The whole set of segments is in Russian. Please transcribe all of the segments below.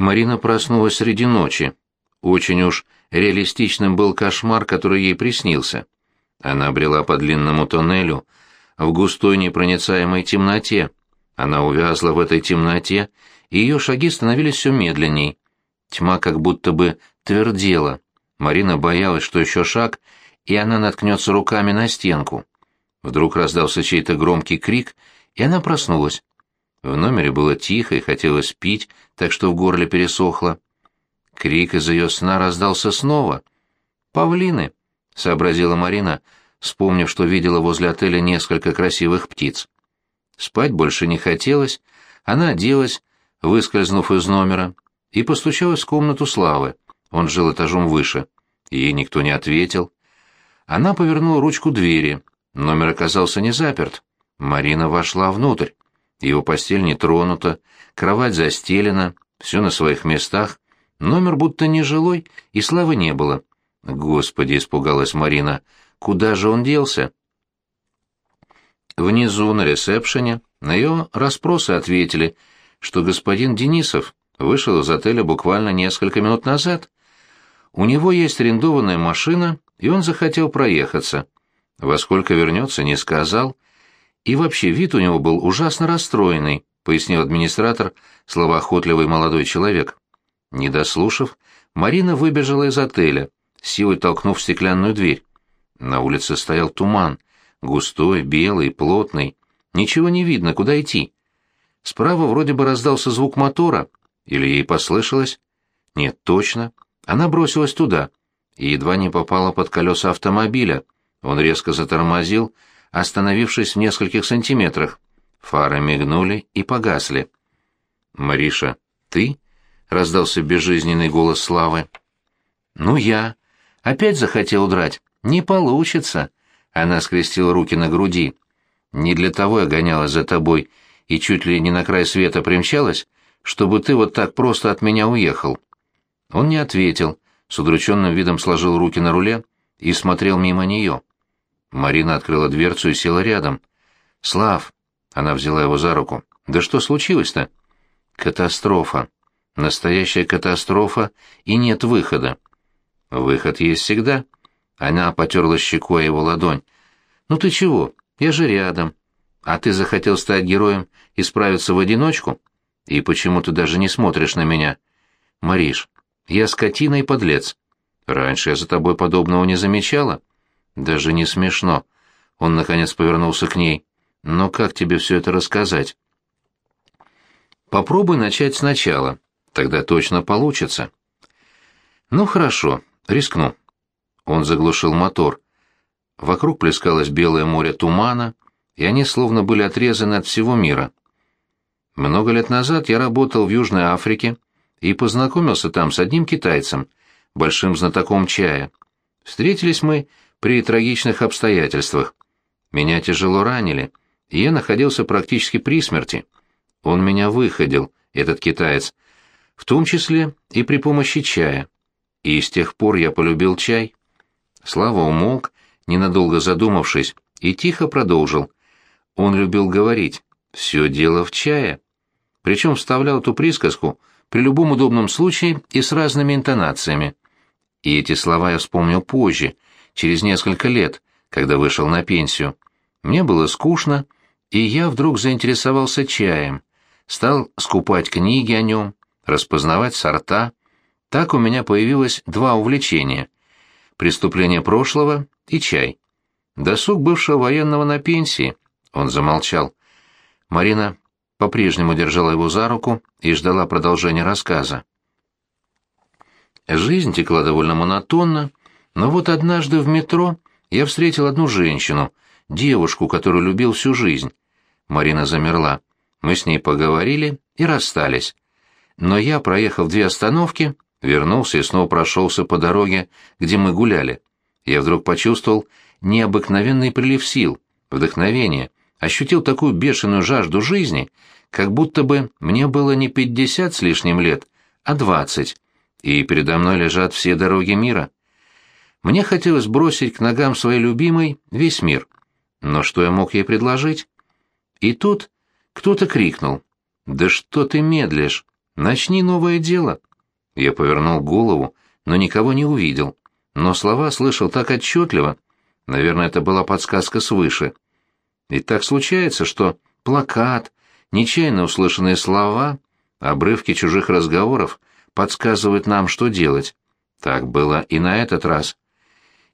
Марина проснулась среди ночи. Очень уж реалистичным был кошмар, который ей приснился. Она брела по длинному тоннелю в густой непроницаемой темноте. Она увязла в этой темноте, и ее шаги становились все медленней. Тьма как будто бы твердела. Марина боялась, что еще шаг, и она наткнется руками на стенку. Вдруг раздался чей-то громкий крик, и она проснулась. В номере было тихо и хотелось пить, так что в горле пересохло. Крик из ее сна раздался снова. «Павлины!» — сообразила Марина, вспомнив, что видела возле отеля несколько красивых птиц. Спать больше не хотелось, она оделась, выскользнув из номера, и постучалась в комнату Славы. Он жил этажом выше. Ей никто не ответил. Она повернула ручку двери. Номер оказался не заперт. Марина вошла внутрь. Его постель не тронута, кровать застелена, все на своих местах. Номер будто нежилой, и славы не было. Господи, испугалась Марина, куда же он делся? Внизу, на ресепшене, на ее расспросы ответили, что господин Денисов вышел из отеля буквально несколько минут назад. У него есть арендованная машина, и он захотел проехаться. Во сколько вернется, не сказал. И вообще вид у него был ужасно расстроенный, пояснил администратор, словоохотливый молодой человек. Не дослушав, Марина выбежала из отеля, силой толкнув стеклянную дверь. На улице стоял туман, густой, белый, плотный. Ничего не видно, куда идти. Справа вроде бы раздался звук мотора, или ей послышалось? Нет, точно. Она бросилась туда и едва не попала под колеса автомобиля. Он резко затормозил, остановившись в нескольких сантиметрах. Фары мигнули и погасли. «Мариша, ты?» — раздался безжизненный голос Славы. «Ну, я. Опять захотел удрать. Не получится». Она скрестила руки на груди. «Не для того я гонялась за тобой и чуть ли не на край света примчалась, чтобы ты вот так просто от меня уехал». Он не ответил, с удрученным видом сложил руки на руле и смотрел мимо нее. Марина открыла дверцу и села рядом. «Слав!» — она взяла его за руку. «Да что случилось-то?» «Катастрофа. Настоящая катастрофа, и нет выхода». «Выход есть всегда». Она потерла щекой его ладонь. «Ну ты чего? Я же рядом. А ты захотел стать героем и справиться в одиночку? И почему ты даже не смотришь на меня? Мариш, я скотина и подлец. Раньше я за тобой подобного не замечала». Даже не смешно. Он, наконец, повернулся к ней. Но как тебе все это рассказать? Попробуй начать сначала. Тогда точно получится. Ну, хорошо, рискну. Он заглушил мотор. Вокруг плескалось белое море тумана, и они словно были отрезаны от всего мира. Много лет назад я работал в Южной Африке и познакомился там с одним китайцем, большим знатоком чая. Встретились мы при трагичных обстоятельствах. Меня тяжело ранили, и я находился практически при смерти. Он меня выходил, этот китаец, в том числе и при помощи чая. И с тех пор я полюбил чай. Слава умолк, ненадолго задумавшись, и тихо продолжил. Он любил говорить «все дело в чае». Причем вставлял эту присказку при любом удобном случае и с разными интонациями. И эти слова я вспомнил позже — через несколько лет, когда вышел на пенсию. Мне было скучно, и я вдруг заинтересовался чаем, стал скупать книги о нем, распознавать сорта. Так у меня появилось два увлечения — преступление прошлого и чай. Досуг бывшего военного на пенсии. Он замолчал. Марина по-прежнему держала его за руку и ждала продолжения рассказа. Жизнь текла довольно монотонно, но вот однажды в метро я встретил одну женщину, девушку, которую любил всю жизнь. Марина замерла. Мы с ней поговорили и расстались. Но я, проехав две остановки, вернулся и снова прошелся по дороге, где мы гуляли. Я вдруг почувствовал необыкновенный прилив сил, вдохновение, ощутил такую бешеную жажду жизни, как будто бы мне было не пятьдесят с лишним лет, а двадцать, и передо мной лежат все дороги мира. Мне хотелось бросить к ногам своей любимой весь мир. Но что я мог ей предложить? И тут кто-то крикнул. «Да что ты медлишь? Начни новое дело». Я повернул голову, но никого не увидел. Но слова слышал так отчетливо. Наверное, это была подсказка свыше. И так случается, что плакат, нечаянно услышанные слова, обрывки чужих разговоров подсказывают нам, что делать. Так было и на этот раз.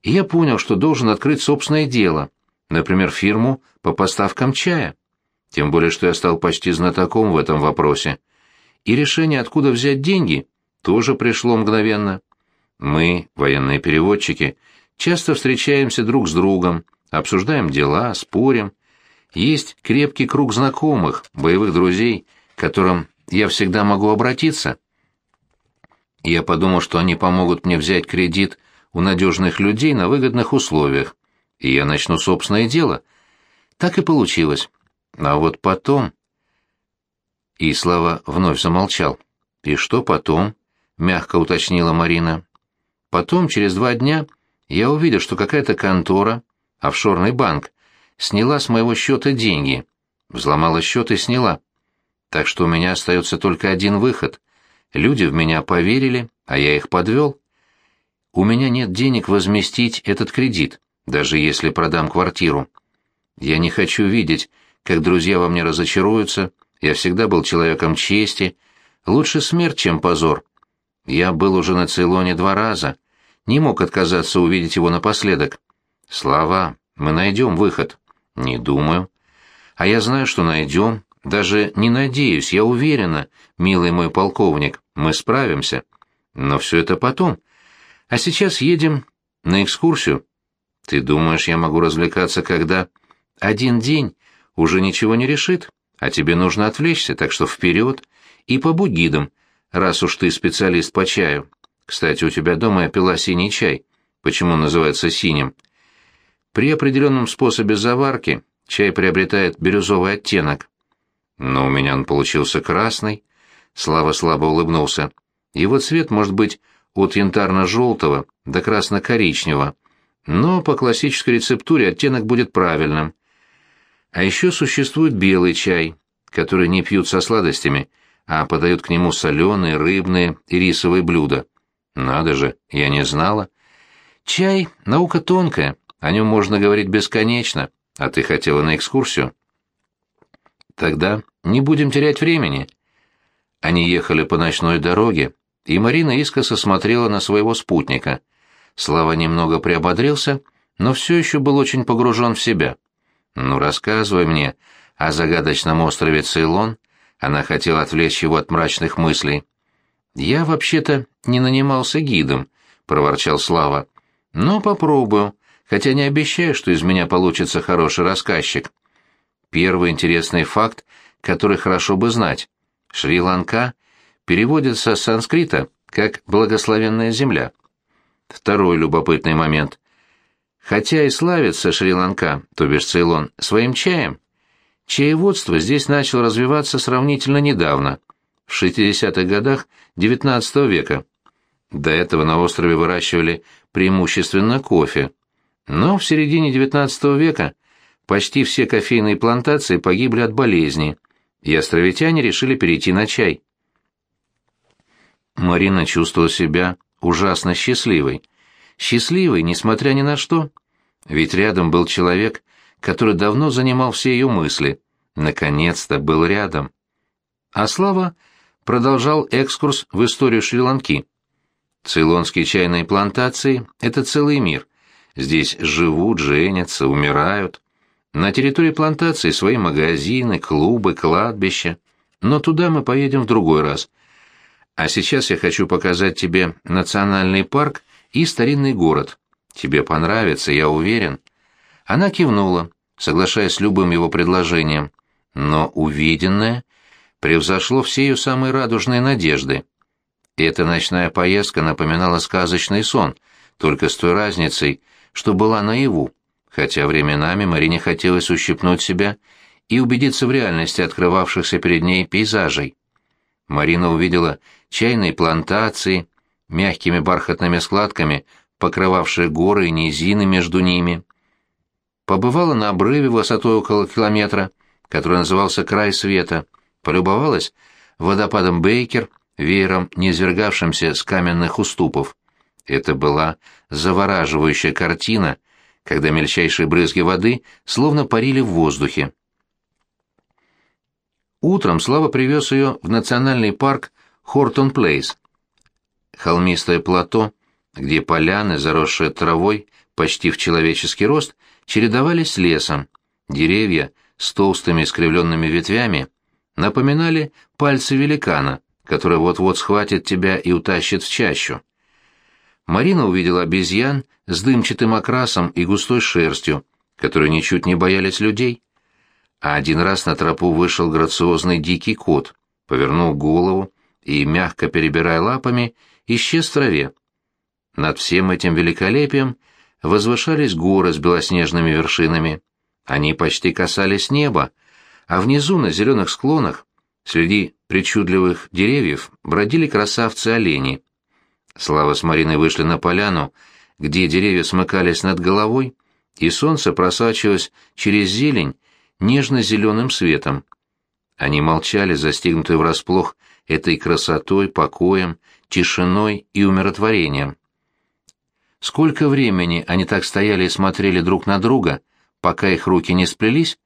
И я понял, что должен открыть собственное дело, например, фирму по поставкам чая. Тем более, что я стал почти знатоком в этом вопросе. И решение, откуда взять деньги, тоже пришло мгновенно. Мы, военные переводчики, часто встречаемся друг с другом, обсуждаем дела, спорим. Есть крепкий круг знакомых, боевых друзей, к которым я всегда могу обратиться. Я подумал, что они помогут мне взять кредит у надежных людей на выгодных условиях, и я начну собственное дело. Так и получилось. А вот потом... И Слава вновь замолчал. «И что потом?» — мягко уточнила Марина. «Потом, через два дня, я увидел, что какая-то контора, офшорный банк, сняла с моего счета деньги. Взломала счет и сняла. Так что у меня остается только один выход. Люди в меня поверили, а я их подвел. У меня нет денег возместить этот кредит, даже если продам квартиру. Я не хочу видеть, как друзья во мне разочаруются, я всегда был человеком чести. Лучше смерть, чем позор. Я был уже на Цейлоне два раза, не мог отказаться увидеть его напоследок. Слава, мы найдем выход. Не думаю. А я знаю, что найдем. Даже не надеюсь, я уверена, милый мой полковник, мы справимся. Но все это потом. А сейчас едем на экскурсию. Ты думаешь, я могу развлекаться, когда... Один день уже ничего не решит, а тебе нужно отвлечься, так что вперед. И побудь гидом, раз уж ты специалист по чаю. Кстати, у тебя дома я пила синий чай. Почему он называется синим? При определенном способе заварки чай приобретает бирюзовый оттенок. Но у меня он получился красный. Слава слабо улыбнулся. Его цвет может быть от янтарно-желтого до красно-коричневого, но по классической рецептуре оттенок будет правильным. А еще существует белый чай, который не пьют со сладостями, а подают к нему соленые, рыбные и рисовые блюда. Надо же, я не знала. Чай — наука тонкая, о нем можно говорить бесконечно, а ты хотела на экскурсию. Тогда не будем терять времени. Они ехали по ночной дороге, и Марина искоса смотрела на своего спутника. Слава немного приободрился, но все еще был очень погружен в себя. «Ну, рассказывай мне о загадочном острове Цейлон». Она хотела отвлечь его от мрачных мыслей. «Я вообще-то не нанимался гидом», — проворчал Слава. «Но попробую, хотя не обещаю, что из меня получится хороший рассказчик. Первый интересный факт, который хорошо бы знать. Шри-Ланка переводится с санскрита как «благословенная земля». Второй любопытный момент. Хотя и славится Шри-Ланка, то бишь Цейлон, своим чаем, чаеводство здесь начало развиваться сравнительно недавно, в 60-х годах XIX века. До этого на острове выращивали преимущественно кофе. Но в середине XIX века почти все кофейные плантации погибли от болезни, и островитяне решили перейти на чай. Марина чувствовала себя ужасно счастливой счастливой, несмотря ни на что. Ведь рядом был человек, который давно занимал все ее мысли. Наконец-то был рядом. А Слава продолжал экскурс в историю Шри-Ланки. Цейлонские чайные плантации — это целый мир. Здесь живут, женятся, умирают. На территории плантации свои магазины, клубы, кладбища. Но туда мы поедем в другой раз. А сейчас я хочу показать тебе национальный парк и старинный город. Тебе понравится, я уверен». Она кивнула, соглашаясь с любым его предложением, но увиденное превзошло все ее самые радужные надежды. Эта ночная поездка напоминала сказочный сон, только с той разницей, что была наяву, хотя временами Марине хотелось ущипнуть себя и убедиться в реальности открывавшихся перед ней пейзажей. Марина увидела чайные плантации, мягкими бархатными складками, покрывавшие горы и низины между ними. Побывала на обрыве высотой около километра, который назывался «Край света», полюбовалась водопадом Бейкер, веером низвергавшимся с каменных уступов. Это была завораживающая картина, когда мельчайшие брызги воды словно парили в воздухе. Утром Слава привез ее в национальный парк Хортон Плейс. Холмистое плато, где поляны, заросшие травой, почти в человеческий рост, чередовались с лесом. Деревья с толстыми искривленными ветвями напоминали пальцы великана, который вот-вот схватит тебя и утащит в чащу. Марина увидела обезьян с дымчатым окрасом и густой шерстью, которые ничуть не боялись людей. А один раз на тропу вышел грациозный дикий кот, повернул голову и, мягко перебирая лапами, исчез в траве. Над всем этим великолепием возвышались горы с белоснежными вершинами. Они почти касались неба, а внизу, на зеленых склонах, среди причудливых деревьев, бродили красавцы-олени. Слава с Мариной вышли на поляну, где деревья смыкались над головой, и солнце просачивалось через зелень нежно-зеленым светом. Они молчали, застигнутые врасплох этой красотой, покоем, тишиной и умиротворением. Сколько времени они так стояли и смотрели друг на друга, пока их руки не сплелись?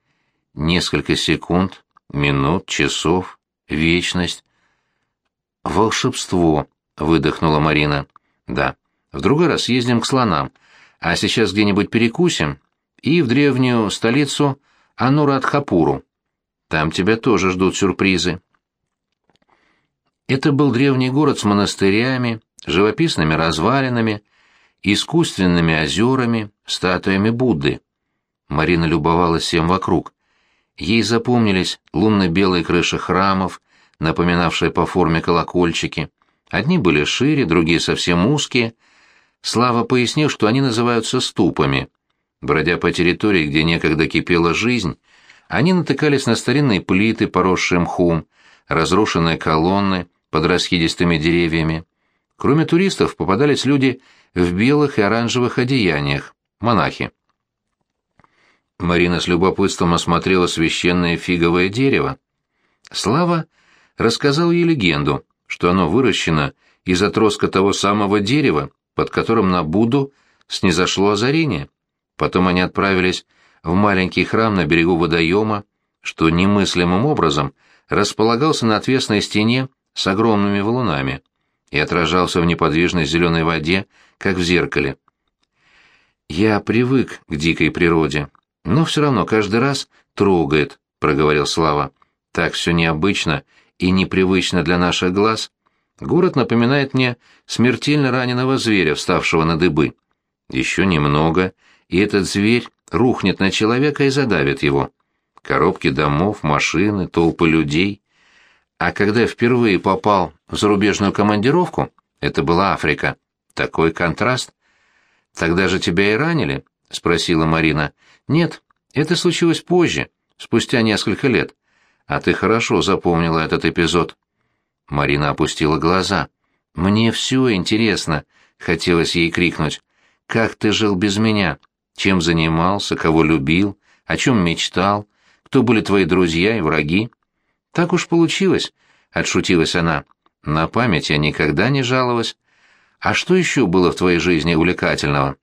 Несколько секунд, минут, часов, вечность. «Волшебство», — выдохнула Марина. «Да, в другой раз ездим к слонам, а сейчас где-нибудь перекусим и в древнюю столицу Анурадхапуру. Там тебя тоже ждут сюрпризы». Это был древний город с монастырями, живописными развалинами, искусственными озерами, статуями Будды. Марина любовалась всем вокруг. Ей запомнились лунно-белые крыши храмов, напоминавшие по форме колокольчики. Одни были шире, другие совсем узкие. Слава пояснил, что они называются ступами. Бродя по территории, где некогда кипела жизнь, они натыкались на старинные плиты, поросшие мхом, разрушенные колонны под расхидистыми деревьями. Кроме туристов попадались люди в белых и оранжевых одеяниях, монахи. Марина с любопытством осмотрела священное фиговое дерево. Слава рассказал ей легенду, что оно выращено из отростка того самого дерева, под которым на Будду снизошло озарение. Потом они отправились в маленький храм на берегу водоема, что немыслимым образом располагался на отвесной стене с огромными валунами и отражался в неподвижной зеленой воде, как в зеркале. «Я привык к дикой природе, но все равно каждый раз трогает», — проговорил Слава. «Так все необычно и непривычно для наших глаз. Город напоминает мне смертельно раненого зверя, вставшего на дыбы. Еще немного, и этот зверь рухнет на человека и задавит его. Коробки домов, машины, толпы людей. А когда впервые попал в зарубежную командировку, это была Африка. Такой контраст. Тогда же тебя и ранили? спросила Марина. Нет, это случилось позже, спустя несколько лет. А ты хорошо запомнила этот эпизод. Марина опустила глаза. Мне все интересно, хотелось ей крикнуть. Как ты жил без меня? Чем занимался, кого любил, о чем мечтал, кто были твои друзья и враги? Так уж получилось, отшутилась она. На память я никогда не жаловалась. А что еще было в твоей жизни увлекательного?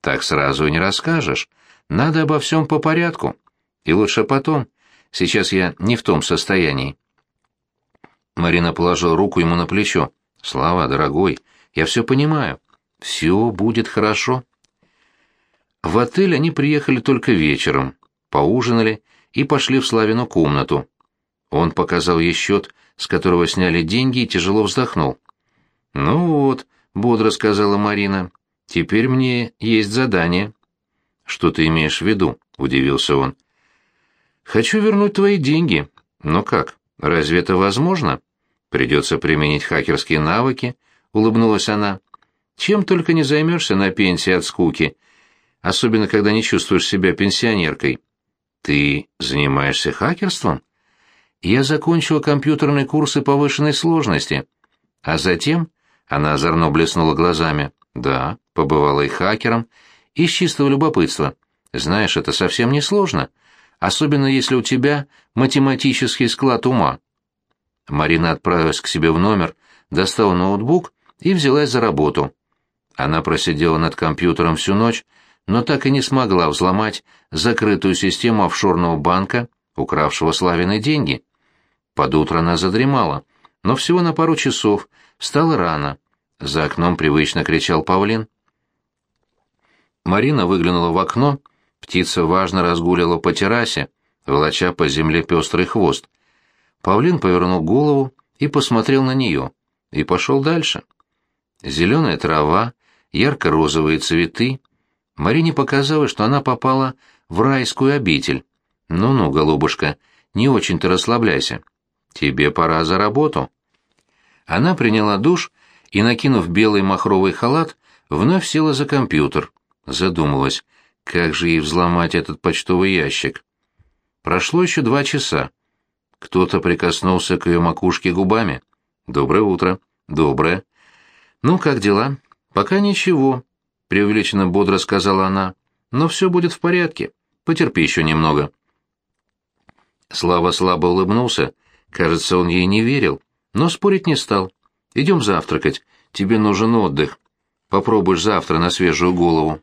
Так сразу и не расскажешь. Надо обо всем по порядку. И лучше потом. Сейчас я не в том состоянии. Марина положила руку ему на плечо. «Слава, дорогой, я все понимаю. Все будет хорошо». В отель они приехали только вечером, поужинали и пошли в Славину комнату. Он показал ей счет, с которого сняли деньги, и тяжело вздохнул. «Ну вот», — бодро сказала Марина, — «теперь мне есть задание». «Что ты имеешь в виду?» — удивился он. «Хочу вернуть твои деньги. Но как? Разве это возможно?» «Придется применить хакерские навыки», — улыбнулась она. «Чем только не займешься на пенсии от скуки, особенно когда не чувствуешь себя пенсионеркой». «Ты занимаешься хакерством?» Я закончила компьютерные курсы повышенной сложности. А затем она озорно блеснула глазами. Да, побывала и хакером, из чистого любопытства. Знаешь, это совсем не сложно, особенно если у тебя математический склад ума. Марина отправилась к себе в номер, достала ноутбук и взялась за работу. Она просидела над компьютером всю ночь, но так и не смогла взломать закрытую систему офшорного банка, укравшего Славины деньги. Под утро она задремала, но всего на пару часов, встала рано. За окном привычно кричал павлин. Марина выглянула в окно, птица важно разгуливала по террасе, волоча по земле пестрый хвост. Павлин повернул голову и посмотрел на нее, и пошел дальше. Зеленая трава, ярко-розовые цветы. Марине показалось, что она попала в райскую обитель. «Ну-ну, голубушка, не очень-то расслабляйся. Тебе пора за работу». Она приняла душ и, накинув белый махровый халат, вновь села за компьютер. Задумалась, как же ей взломать этот почтовый ящик. Прошло еще два часа. Кто-то прикоснулся к ее макушке губами. «Доброе утро». «Доброе». «Ну, как дела?» «Пока ничего», — преувеличенно бодро сказала она. «Но все будет в порядке. Потерпи еще немного». Слава слабо улыбнулся. Кажется, он ей не верил, но спорить не стал. «Идем завтракать. Тебе нужен отдых. Попробуешь завтра на свежую голову».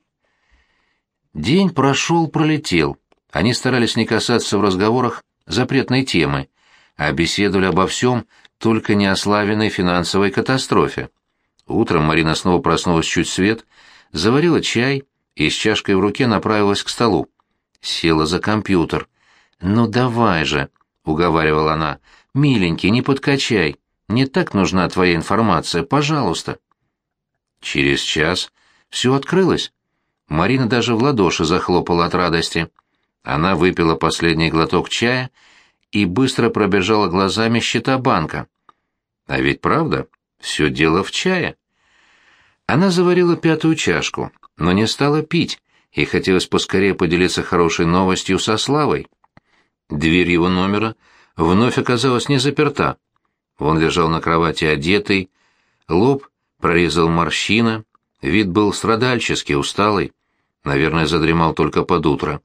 День прошел, пролетел. Они старались не касаться в разговорах запретной темы, а беседовали обо всем, только не о славиной финансовой катастрофе. Утром Марина снова проснулась чуть свет, заварила чай и с чашкой в руке направилась к столу. Села за компьютер. «Ну давай же», — уговаривала она, — «миленький, не подкачай. Не так нужна твоя информация, пожалуйста». Через час все открылось. Марина даже в ладоши захлопала от радости. Она выпила последний глоток чая и быстро пробежала глазами счета банка. А ведь правда, все дело в чае. Она заварила пятую чашку, но не стала пить, и хотелось поскорее поделиться хорошей новостью со Славой. Дверь его номера вновь оказалась не заперта. Он лежал на кровати одетый, лоб прорезал морщина, вид был страдальческий, усталый. Наверное, задремал только под утро.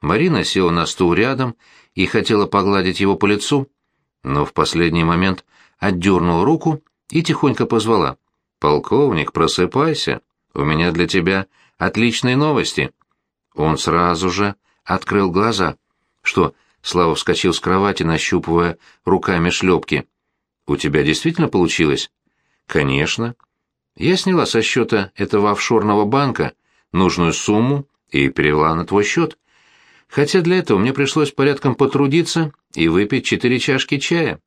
Марина села на стул рядом и хотела погладить его по лицу, но в последний момент отдернула руку и тихонько позвала. «Полковник, просыпайся, у меня для тебя отличные новости». Он сразу же открыл глаза. «Что?» — Слава вскочил с кровати, нащупывая руками шлепки. «У тебя действительно получилось?» «Конечно». Я сняла со счета этого офшорного банка нужную сумму и перевела на твой счет. Хотя для этого мне пришлось порядком потрудиться и выпить четыре чашки чая.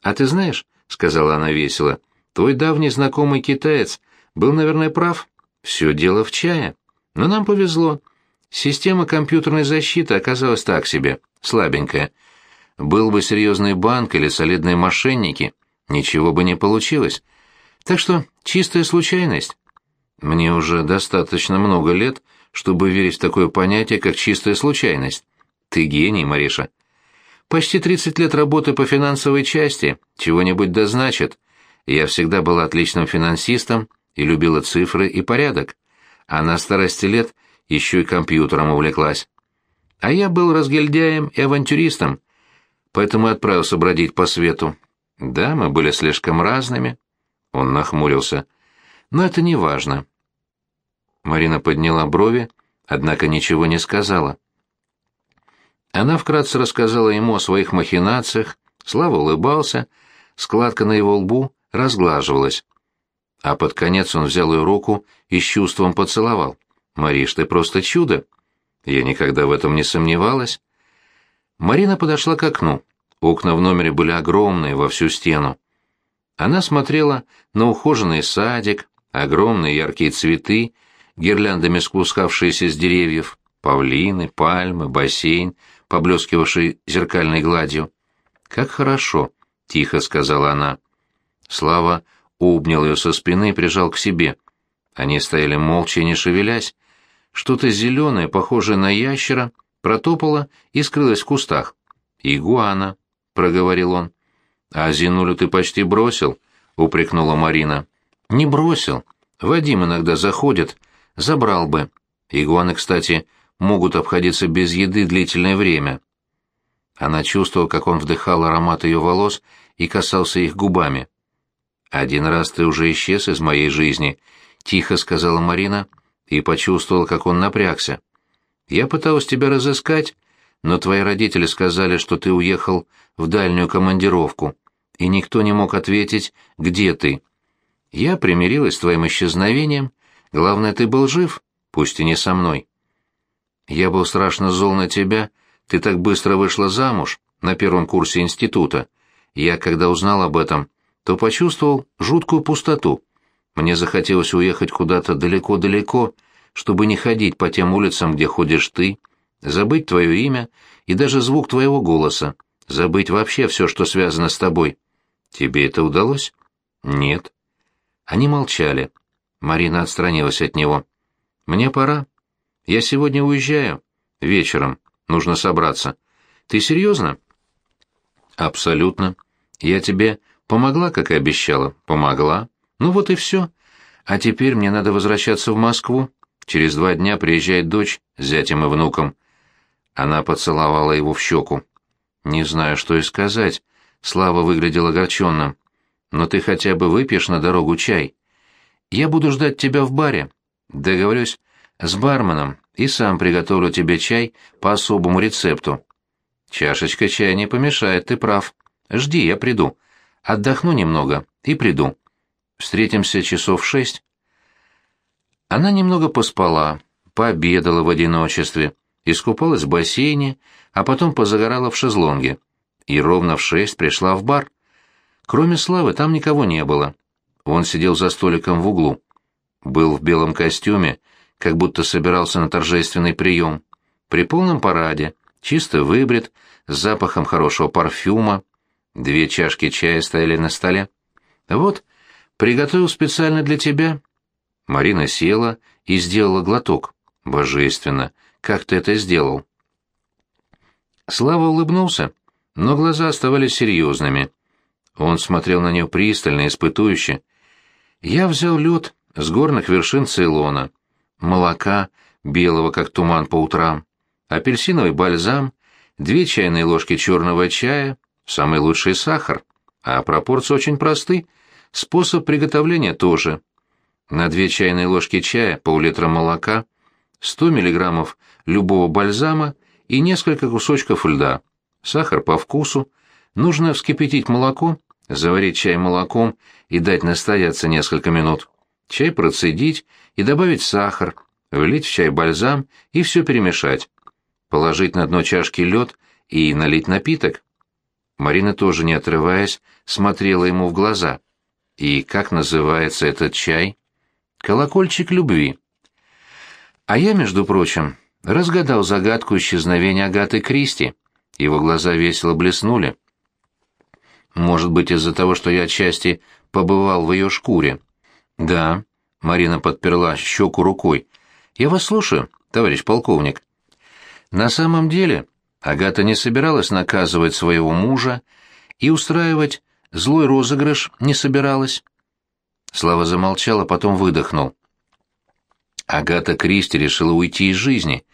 А ты знаешь, — сказала она весело, — твой давний знакомый китаец был, наверное, прав. Все дело в чае. Но нам повезло. Система компьютерной защиты оказалась так себе, слабенькая. Был бы серьезный банк или солидные мошенники, ничего бы не получилось. Так что чистая случайность. Мне уже достаточно много лет, чтобы верить в такое понятие, как чистая случайность. Ты гений, Мариша. Почти 30 лет работы по финансовой части чего-нибудь да значит. Я всегда была отличным финансистом и любила цифры и порядок. А на старости лет еще и компьютером увлеклась. А я был разгильдяем и авантюристом, поэтому отправился бродить по свету. Да, мы были слишком разными. Он нахмурился. Но это не важно. Марина подняла брови, однако ничего не сказала. Она вкратце рассказала ему о своих махинациях, Слава улыбался, складка на его лбу разглаживалась. А под конец он взял ее руку и с чувством поцеловал. «Мариш, ты просто чудо!» Я никогда в этом не сомневалась. Марина подошла к окну. Окна в номере были огромные, во всю стену. Она смотрела на ухоженный садик, огромные яркие цветы, гирляндами спускавшиеся с деревьев, павлины, пальмы, бассейн, поблескивавший зеркальной гладью. «Как хорошо!» — тихо сказала она. Слава обнял ее со спины и прижал к себе. Они стояли молча не шевелясь. Что-то зеленое, похожее на ящера, протопало и скрылось в кустах. «Игуана», — проговорил он. «А Зинулю ты почти бросил», — упрекнула Марина. «Не бросил. Вадим иногда заходит. Забрал бы. Игуаны, кстати, могут обходиться без еды длительное время». Она чувствовала, как он вдыхал аромат ее волос и касался их губами. «Один раз ты уже исчез из моей жизни», — тихо сказала Марина и почувствовала, как он напрягся. «Я пыталась тебя разыскать, но твои родители сказали, что ты уехал в дальнюю командировку, и никто не мог ответить, где ты. Я примирилась с твоим исчезновением, главное, ты был жив, пусть и не со мной. Я был страшно зол на тебя, ты так быстро вышла замуж на первом курсе института. Я, когда узнал об этом, то почувствовал жуткую пустоту. Мне захотелось уехать куда-то далеко-далеко, чтобы не ходить по тем улицам, где ходишь ты, забыть твое имя и даже звук твоего голоса, забыть вообще все, что связано с тобой. Тебе это удалось? Нет. Они молчали. Марина отстранилась от него. Мне пора. Я сегодня уезжаю. Вечером. Нужно собраться. Ты серьезно? Абсолютно. Я тебе помогла, как и обещала. Помогла. Ну вот и все. А теперь мне надо возвращаться в Москву. Через два дня приезжает дочь с зятем и внуком. Она поцеловала его в щеку. Не знаю, что и сказать. Слава выглядел огорченным. Но ты хотя бы выпьешь на дорогу чай. Я буду ждать тебя в баре. Договорюсь с барменом и сам приготовлю тебе чай по особому рецепту. Чашечка чая не помешает, ты прав. Жди, я приду. Отдохну немного и приду. Встретимся часов шесть. Она немного поспала, пообедала в одиночестве, искупалась в бассейне, а потом позагорала в шезлонге. И ровно в шесть пришла в бар. Кроме Славы там никого не было. Он сидел за столиком в углу. Был в белом костюме, как будто собирался на торжественный прием. При полном параде, чисто выбрит, с запахом хорошего парфюма. Две чашки чая стояли на столе. «Вот, приготовил специально для тебя». Марина села и сделала глоток. «Божественно! Как ты это сделал?» Слава улыбнулся, но глаза оставались серьезными. Он смотрел на нее пристально, испытующе. «Я взял лед с горных вершин Цейлона, молока, белого, как туман по утрам, апельсиновый бальзам, две чайные ложки черного чая, самый лучший сахар. А пропорции очень просты, способ приготовления тоже. На две чайные ложки чая, пол-литра молока, 100 миллиграммов любого бальзама и несколько кусочков льда. Сахар по вкусу. Нужно вскипятить молоко, заварить чай молоком и дать настояться несколько минут. Чай процедить и добавить сахар, влить в чай бальзам и все перемешать. Положить на дно чашки лед и налить напиток. Марина тоже не отрываясь смотрела ему в глаза. И как называется этот чай? Колокольчик любви. А я, между прочим, разгадал загадку исчезновения Агаты Кристи. Его глаза весело блеснули. Может быть, из-за того, что я отчасти побывал в ее шкуре. Да, Марина подперла щеку рукой. Я вас слушаю, товарищ полковник. На самом деле, Агата не собиралась наказывать своего мужа и устраивать злой розыгрыш не собиралась. Слава замолчал, а потом выдохнул. Агата Кристи решила уйти из жизни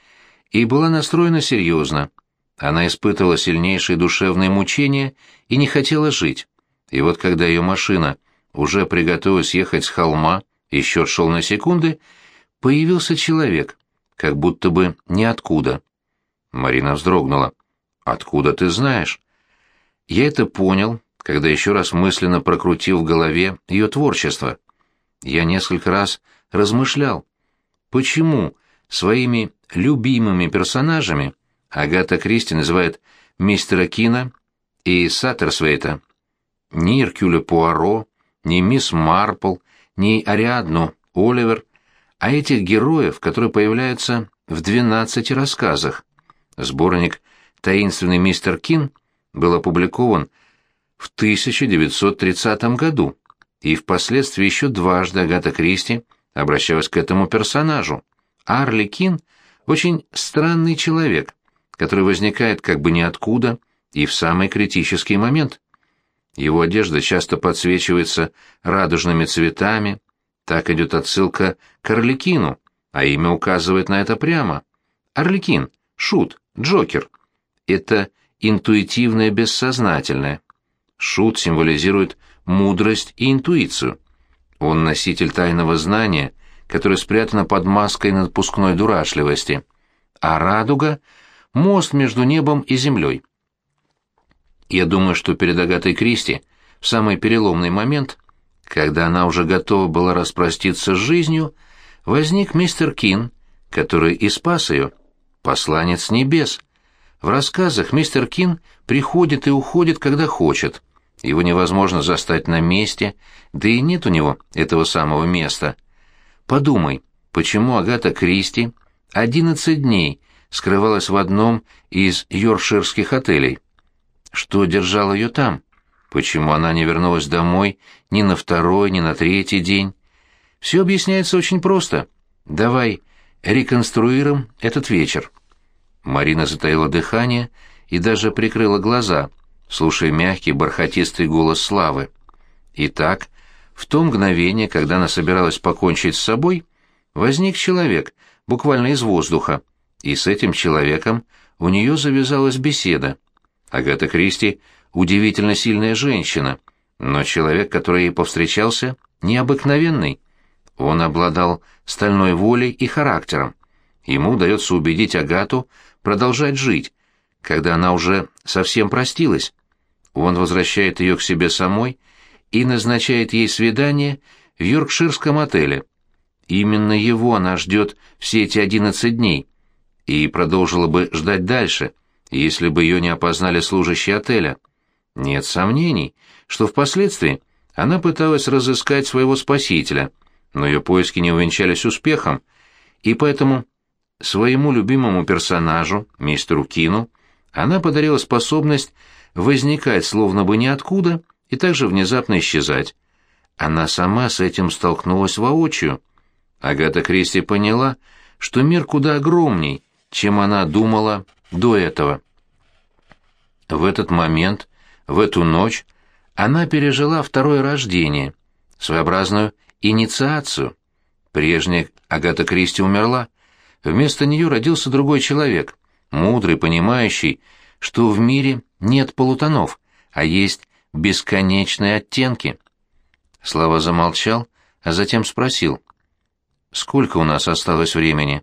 и была настроена серьезно. Она испытывала сильнейшие душевные мучения и не хотела жить. И вот когда ее машина уже приготовилась ехать с холма, и счет шел на секунды, появился человек, как будто бы ниоткуда. Марина вздрогнула. «Откуда ты знаешь?» Я это понял, когда еще раз мысленно прокрутил в голове ее творчество. Я несколько раз размышлял, почему своими любимыми персонажами Агата Кристи называет мистера Кина и Саттерсвейта. Ни Иркюля Пуаро, ни мисс Марпл, ни Ариадну Оливер, а этих героев, которые появляются в двенадцати рассказах. Сборник «Таинственный мистер Кин» был опубликован в 1930 году, и впоследствии еще дважды Агата Кристи обращалась к этому персонажу. Арли Кин – очень странный человек, который возникает как бы ниоткуда и в самый критический момент. Его одежда часто подсвечивается радужными цветами, так идет отсылка к Орликину, а имя указывает на это прямо. Орликин, Шут, Джокер. Это интуитивное бессознательное. Шут символизирует мудрость и интуицию. Он носитель тайного знания, которое спрятано под маской напускной дурашливости. А радуга — мост между небом и землей. Я думаю, что перед Агатой Кристи в самый переломный момент, когда она уже готова была распроститься с жизнью, возник мистер Кин, который и спас ее, посланец небес. В рассказах мистер Кин приходит и уходит, когда хочет. Его невозможно застать на месте, да и нет у него этого самого места. Подумай, почему Агата Кристи одиннадцать дней скрывалась в одном из йоркширских отелей? Что держало ее там? Почему она не вернулась домой ни на второй, ни на третий день? Все объясняется очень просто. Давай реконструируем этот вечер. Марина затаила дыхание и даже прикрыла глаза, слушая мягкий бархатистый голос Славы. Итак, в то мгновение, когда она собиралась покончить с собой, возник человек, буквально из воздуха, и с этим человеком у нее завязалась беседа. Агата Кристи — удивительно сильная женщина, но человек, который ей повстречался, необыкновенный. Он обладал стальной волей и характером. Ему удается убедить Агату продолжать жить, когда она уже совсем простилась. Он возвращает ее к себе самой и назначает ей свидание в Йоркширском отеле. Именно его она ждет все эти одиннадцать дней и продолжила бы ждать дальше, если бы ее не опознали служащие отеля. Нет сомнений, что впоследствии она пыталась разыскать своего спасителя, но ее поиски не увенчались успехом, и поэтому своему любимому персонажу, мистеру Кину, она подарила способность возникать словно бы ниоткуда и также внезапно исчезать. Она сама с этим столкнулась воочию. Агата Кристи поняла, что мир куда огромней, чем она думала до этого. В этот момент, в эту ночь, она пережила второе рождение, своеобразную инициацию. Прежняя Агата Кристи умерла. Вместо нее родился другой человек, мудрый, понимающий, что в мире нет полутонов, а есть бесконечные оттенки. Слава замолчал, а затем спросил. «Сколько у нас осталось времени?»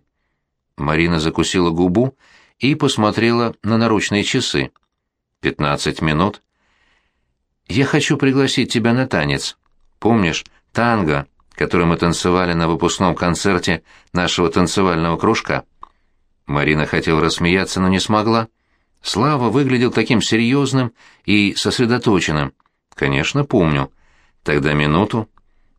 Марина закусила губу и посмотрела на наручные часы. «Пятнадцать минут». «Я хочу пригласить тебя на танец. Помнишь, танго, который мы танцевали на выпускном концерте нашего танцевального кружка?» Марина хотела рассмеяться, но не смогла. Слава выглядел таким серьезным и сосредоточенным. «Конечно, помню. Тогда минуту».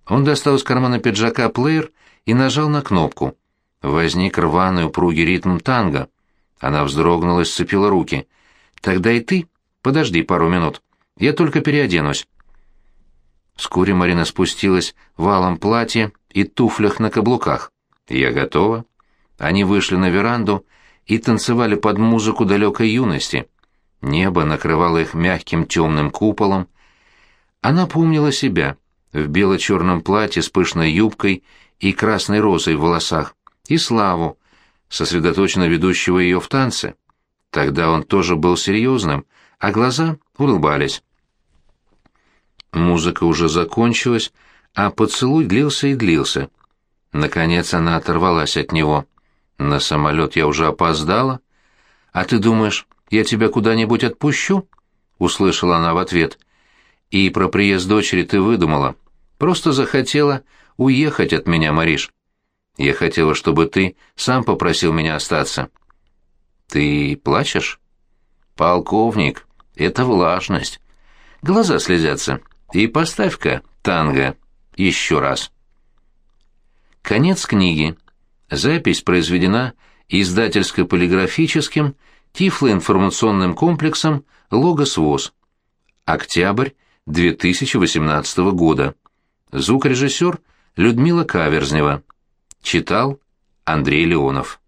Он достал из кармана пиджака плеер и нажал на кнопку. Возник рваный упругий ритм танго. Она вздрогнула и сцепила руки. «Тогда и ты? Подожди пару минут. Я только переоденусь». Вскоре Марина спустилась в валом платье и туфлях на каблуках. «Я готова». Они вышли на веранду и танцевали под музыку далекой юности. Небо накрывало их мягким темным куполом. Она помнила себя в бело-черном платье с пышной юбкой и красной розой в волосах, и Славу, сосредоточенно ведущего ее в танце. Тогда он тоже был серьезным, а глаза улыбались. Музыка уже закончилась, а поцелуй длился и длился. Наконец она оторвалась от него. «На самолет я уже опоздала. А ты думаешь, я тебя куда-нибудь отпущу?» — услышала она в ответ. «И про приезд дочери ты выдумала. Просто захотела уехать от меня, Мариш. Я хотела, чтобы ты сам попросил меня остаться». «Ты плачешь?» «Полковник, это влажность. Глаза слезятся. И поставь-ка танго еще раз». Конец книги. Запись произведена издательско-полиграфическим тифлоинформационным комплексом «Логос ВОЗ». Октябрь 2018 года. Звукорежиссер Людмила Каверзнева. Читал Андрей Леонов.